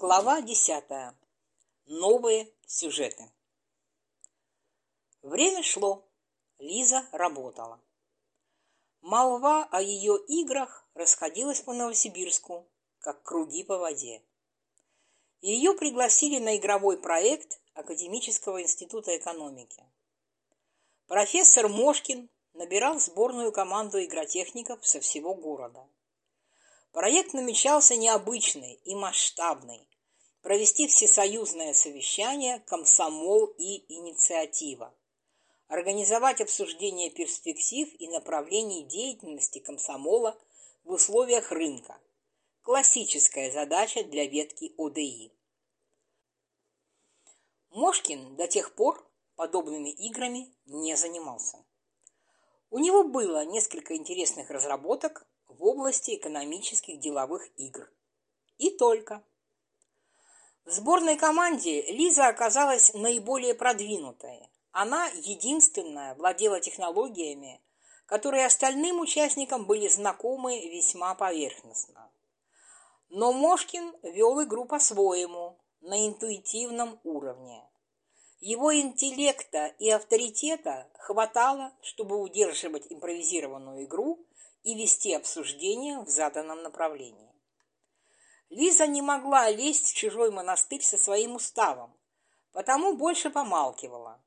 Глава десятая. Новые сюжеты. Время шло. Лиза работала. Молва о ее играх расходилась по Новосибирску, как круги по воде. Ее пригласили на игровой проект Академического института экономики. Профессор Мошкин набирал сборную команду игротехников со всего города. Проект намечался необычный и масштабный, провести всесоюзное совещание «Комсомол и инициатива», организовать обсуждение перспектив и направлений деятельности комсомола в условиях рынка. Классическая задача для ветки ОДИ. Мошкин до тех пор подобными играми не занимался. У него было несколько интересных разработок в области экономических деловых игр. И только. В сборной команде Лиза оказалась наиболее продвинутой. Она единственная владела технологиями, которые остальным участникам были знакомы весьма поверхностно. Но Мошкин вел игру по-своему, на интуитивном уровне. Его интеллекта и авторитета хватало, чтобы удерживать импровизированную игру и вести обсуждение в заданном направлении. Лиза не могла лезть в чужой монастырь со своим уставом, потому больше помалкивала.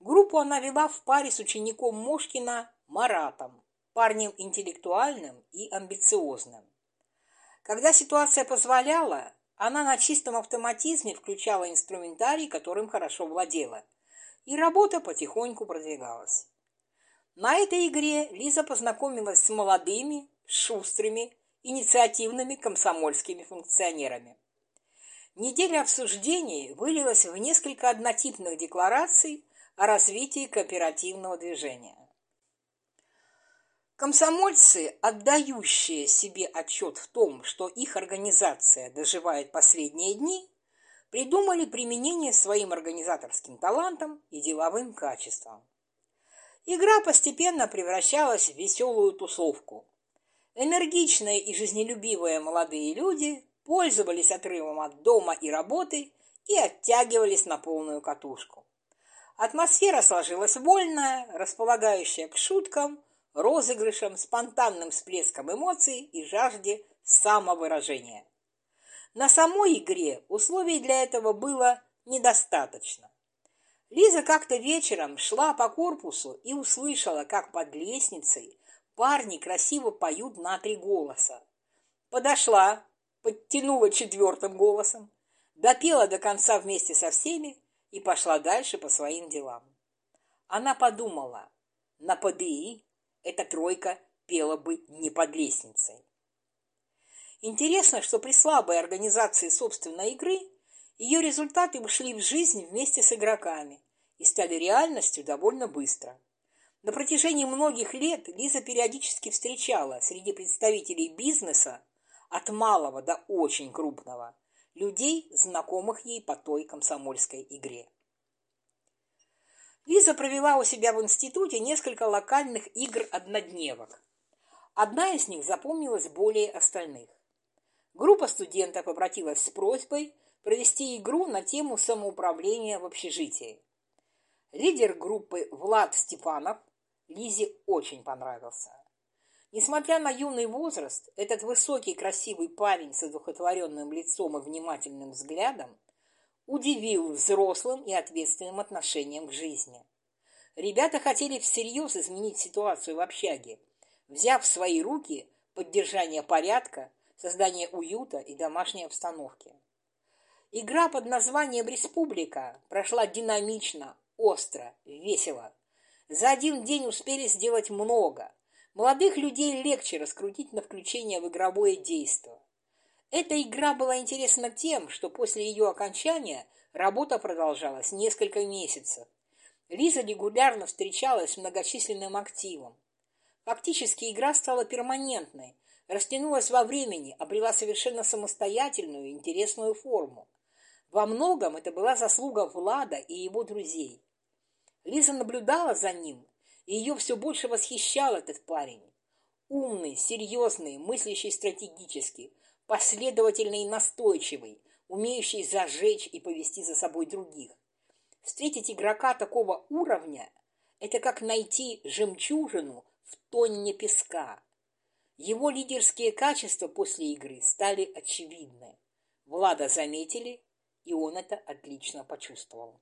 Группу она вела в паре с учеником Мошкина Маратом, парнем интеллектуальным и амбициозным. Когда ситуация позволяла, она на чистом автоматизме включала инструментарий, которым хорошо владела, и работа потихоньку продвигалась. На этой игре Лиза познакомилась с молодыми, шустрыми, инициативными комсомольскими функционерами. Неделя обсуждений вылилась в несколько однотипных деклараций о развитии кооперативного движения. Комсомольцы, отдающие себе отчет в том, что их организация доживает последние дни, придумали применение своим организаторским талантам и деловым качествам. Игра постепенно превращалась в веселую тусовку – Энергичные и жизнелюбивые молодые люди пользовались отрывом от дома и работы и оттягивались на полную катушку. Атмосфера сложилась вольная, располагающая к шуткам, розыгрышам, спонтанным всплескам эмоций и жажде самовыражения. На самой игре условий для этого было недостаточно. Лиза как-то вечером шла по корпусу и услышала, как под лестницей Парни красиво поют на три голоса. Подошла, подтянула четвертым голосом, допела до конца вместе со всеми и пошла дальше по своим делам. Она подумала, на ПДИ эта тройка пела бы не под лестницей. Интересно, что при слабой организации собственной игры ее результаты ушли в жизнь вместе с игроками и стали реальностью довольно быстро. На протяжении многих лет Лиза периодически встречала среди представителей бизнеса от малого до очень крупного людей, знакомых ей по той комсомольской игре. Лиза провела у себя в институте несколько локальных игр-однодневок. Одна из них запомнилась более остальных. Группа студентов обратилась с просьбой провести игру на тему самоуправления в общежитии. Лидер группы Влад Степанов Лизе очень понравился. Несмотря на юный возраст, этот высокий красивый парень с одухотворенным лицом и внимательным взглядом удивил взрослым и ответственным отношением к жизни. Ребята хотели всерьез изменить ситуацию в общаге, взяв в свои руки поддержание порядка, создание уюта и домашней обстановки. Игра под названием «Республика» прошла динамично, остро, весело. За один день успели сделать много. Молодых людей легче раскрутить на включение в игровое действо. Эта игра была интересна тем, что после ее окончания работа продолжалась несколько месяцев. Лиза регулярно встречалась с многочисленным активом. Фактически игра стала перманентной, растянулась во времени, обрела совершенно самостоятельную и интересную форму. Во многом это была заслуга Влада и его друзей. Лиза наблюдала за ним, и ее все больше восхищал этот парень. Умный, серьезный, мыслящий стратегически, последовательный и настойчивый, умеющий зажечь и повести за собой других. Встретить игрока такого уровня – это как найти жемчужину в тонне песка. Его лидерские качества после игры стали очевидны. Влада заметили, и он это отлично почувствовал.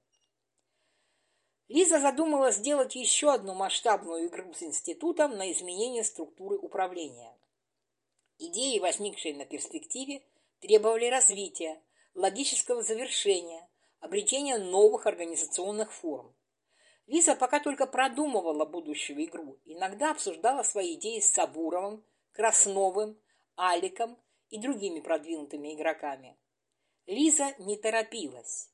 Лиза задумала сделать еще одну масштабную игру с институтом на изменение структуры управления. Идеи, возникшие на перспективе, требовали развития, логического завершения, обретения новых организационных форм. Лиза пока только продумывала будущую игру, иногда обсуждала свои идеи с Сабуровым, Красновым, Аликом и другими продвинутыми игроками. Лиза не торопилась.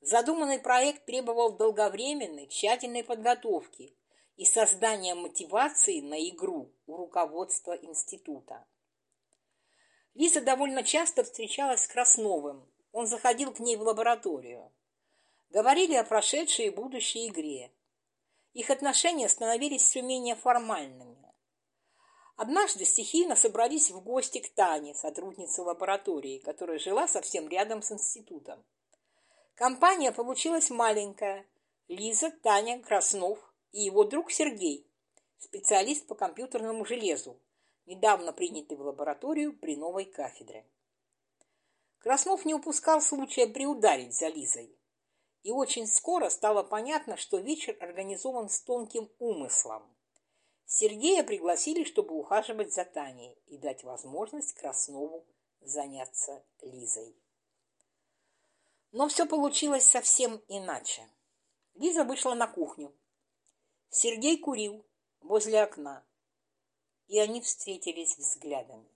Задуманный проект требовал долговременной, тщательной подготовки и создания мотивации на игру у руководства института. Лиза довольно часто встречалась с Красновым. Он заходил к ней в лабораторию. Говорили о прошедшей и будущей игре. Их отношения становились все менее формальными. Однажды стихийно собрались в гости к Тане, сотруднице лаборатории, которая жила совсем рядом с институтом. Компания получилась маленькая. Лиза, Таня, Краснов и его друг Сергей, специалист по компьютерному железу, недавно принятый в лабораторию при новой кафедре. Краснов не упускал случая приударить за Лизой. И очень скоро стало понятно, что вечер организован с тонким умыслом. Сергея пригласили, чтобы ухаживать за Таней и дать возможность Краснову заняться Лизой. Но все получилось совсем иначе. Лиза вышла на кухню. Сергей курил возле окна, и они встретились взглядами.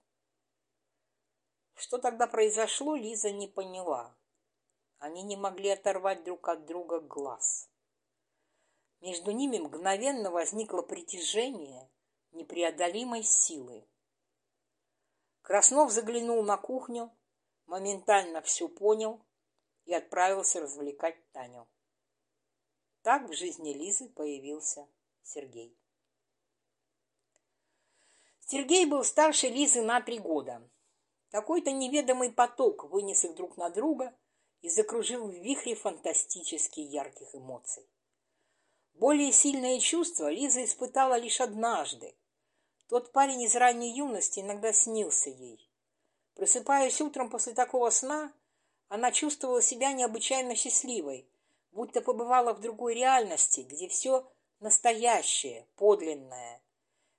Что тогда произошло, Лиза не поняла. Они не могли оторвать друг от друга глаз. Между ними мгновенно возникло притяжение непреодолимой силы. Краснов заглянул на кухню, моментально все понял и отправился развлекать Таню. Так в жизни Лизы появился Сергей. Сергей был старше Лизы на три года. Какой-то неведомый поток вынес их друг на друга и закружил в вихре фантастически ярких эмоций. Более сильные чувства Лиза испытала лишь однажды. Тот парень из ранней юности иногда снился ей. Просыпаясь утром после такого сна, она чувствовала себя необычайно счастливой, будто побывала в другой реальности, где все настоящее, подлинное,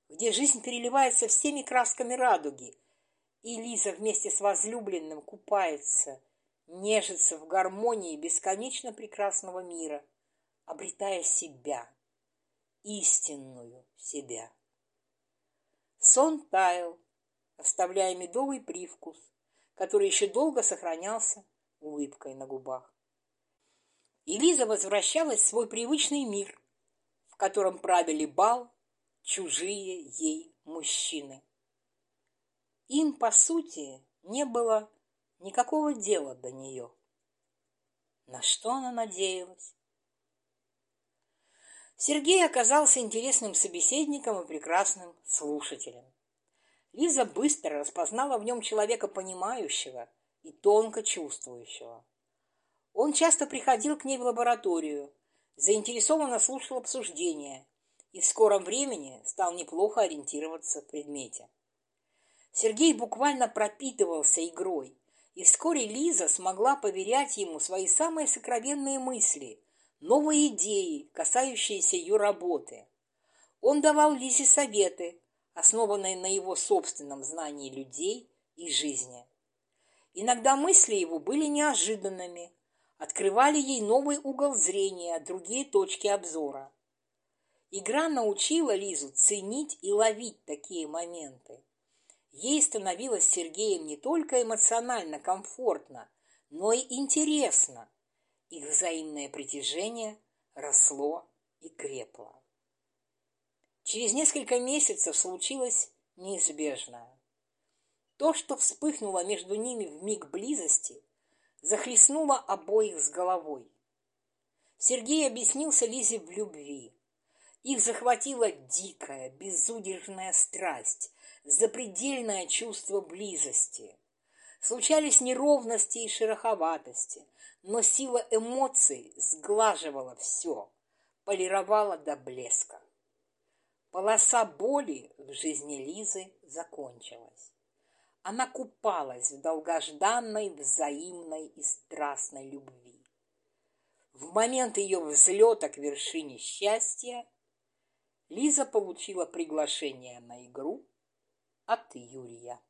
где жизнь переливается всеми красками радуги, и Лиза вместе с возлюбленным купается, нежится в гармонии бесконечно прекрасного мира – обретая себя, истинную себя. Сон таял, оставляя медовый привкус, который еще долго сохранялся улыбкой на губах. И возвращалась в свой привычный мир, в котором правили бал чужие ей мужчины. Им, по сути, не было никакого дела до нее. На что она надеялась? Сергей оказался интересным собеседником и прекрасным слушателем. Лиза быстро распознала в нем человека понимающего и тонко чувствующего. Он часто приходил к ней в лабораторию, заинтересованно слушал обсуждения и в скором времени стал неплохо ориентироваться в предмете. Сергей буквально пропитывался игрой, и вскоре Лиза смогла поверять ему свои самые сокровенные мысли – новые идеи, касающиеся ее работы. Он давал Лизе советы, основанные на его собственном знании людей и жизни. Иногда мысли его были неожиданными, открывали ей новый угол зрения, другие точки обзора. Игра научила Лизу ценить и ловить такие моменты. Ей становилось с Сергеем не только эмоционально комфортно, но и интересно – их взаимное притяжение росло и крепло. Через несколько месяцев случилось неизбежное. То, что вспыхнуло между ними в миг близости, захлестнуло обоих с головой. Сергей объяснился Лизе в любви. Их захватила дикая, безудержная страсть, запредельное чувство близости. Случались неровности и шероховатости, но сила эмоций сглаживала все, полировала до блеска. Полоса боли в жизни Лизы закончилась. Она купалась в долгожданной, взаимной и страстной любви. В момент ее взлета к вершине счастья Лиза получила приглашение на игру от Юрия.